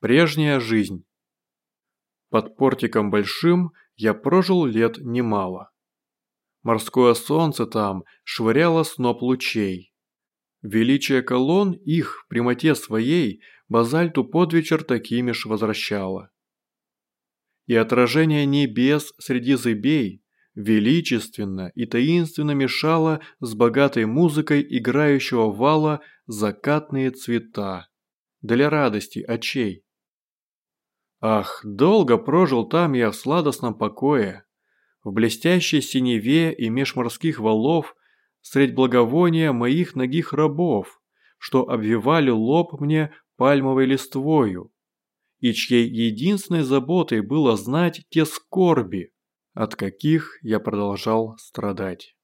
Прежняя жизнь. Под портиком большим я прожил лет немало. Морское солнце там швыряло сноп лучей. Величие колонн их прямоте своей базальту под вечер такими ж возвращало. И отражение небес среди зыбей величественно и таинственно мешало с богатой музыкой играющего вала закатные цвета для радости очей. Ах, долго прожил там я в сладостном покое, в блестящей синеве и меж морских валов, средь благовония моих ногих рабов, что обвивали лоб мне пальмовой листвою, и чьей единственной заботой было знать те скорби, от каких я продолжал страдать.